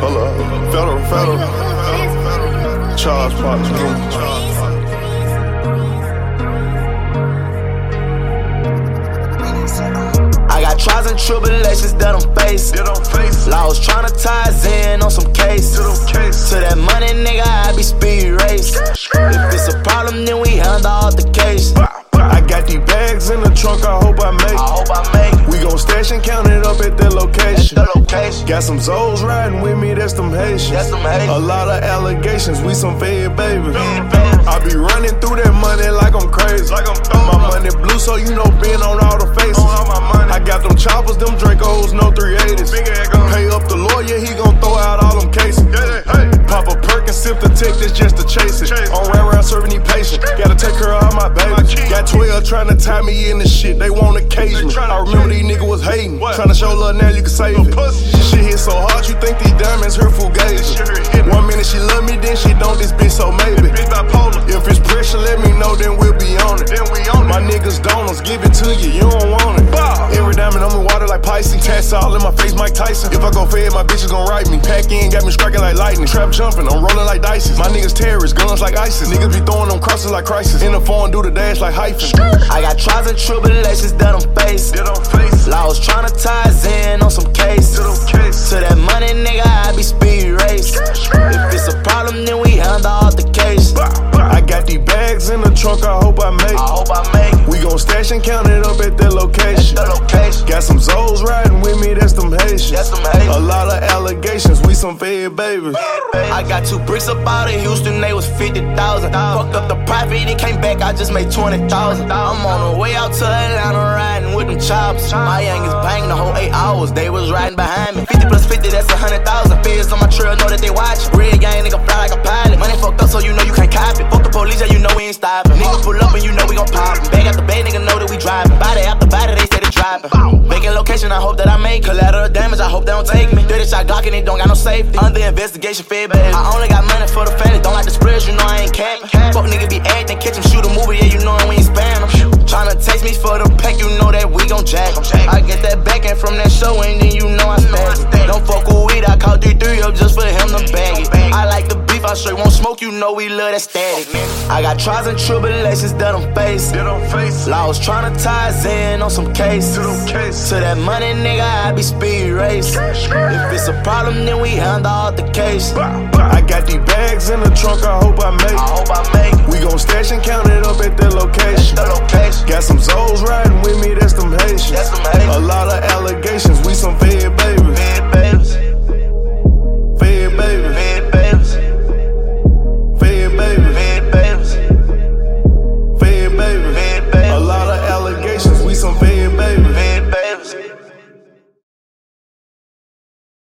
Hold up. Federal, federal. Charles Parks, I got trials and tribulations that I'm facing. Laws tryna tie us in on some case. To that money, nigga, I be speed race. If it's a problem, then we handle all the case. I got these bags in the trunk, I Got some Zoes riding with me, that's them Haitians. A lot of allegations, we some fed babies. I be running through that money like I'm crazy. Like I'm my money blue, so you know, being on all the faces. I got them choppers, them Dracos, no 3 sip the tick, that's just to chase it. On round round serving these patients. Gotta take care of all my babies. Got 12 trying to tie me in the shit, they cage me. I remember these niggas was hating. Trying to show love now you can save it. Shit hit so hard, you think these diamonds her fugazi. One minute she love me, then she don't, this bitch so maybe. If it's pressure, let me know, then we'll be on it. My niggas donors, give it to you, you don't want it. Every diamond I'm in water like Pisces. Tats all in my face, Mike Tyson. If I go fed, my bitches gon' write me. Pack in, got me striking like lightning. Trap jumping, I'm rolling like dices. My niggas terrorists, guns like ISIS. Niggas be throwing them crosses like crisis. In the phone, do the dash like hyphen. I got trials and tribulations that I'm facing. Laws tryna tie us in on some case. I hope I make I hope I make it. We gon' stash and count it up at that location. the location. Got some Zoes riding with me, that's them Haitians. That's them Haitians. A lot of allegations, we some fed babies. I got two bricks up out in Houston, they was 50,000. Fucked up the profit, it came back, I just made 20,000. I'm on the way out to Atlanta riding with them chops. My youngest banging the whole eight hours, they was riding behind me. 50 plus 50, that's 100,000. Feds on my trail, Collateral damage, I hope they don't take me. Dirty shot Glock and it don't got no safety. Under investigation, fed baby. I only got money for the family, don't like the spreads, you know I ain't capping. Fuck nigga be acting, catch him, shoot a movie, yeah, you know we ain't spam. Tryna taste me for the pack, you know that we gon' jack. I get that back end from that show, and then you know I spaz it. Don't fuck with weed, I call D3 up just for him to bag it. I like the beef, I straight won't smoke, you know we love that static. I got trials and tribulations that I'm facing. Laws to tie in on some case. To that money, nigga, I be speed race. If it's a problem, then we handle all the case. I got these bags in the trunk, I hope I make I hope I make